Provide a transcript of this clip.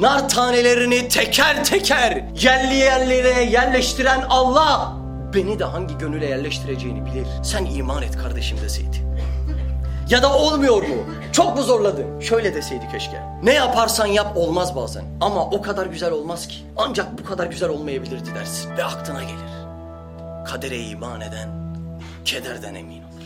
nar tanelerini teker teker yerli yerlere yerleştiren Allah beni de hangi gönüle yerleştireceğini bilir. Sen iman et kardeşim deseydi. Ya da olmuyor mu? Çok mu zorladın? Şöyle deseydi keşke. Ne yaparsan yap olmaz bazen. Ama o kadar güzel olmaz ki. Ancak bu kadar güzel olmayabilirdi dersin. Ve aklına gelir. Kadere iman eden kederden emin olur.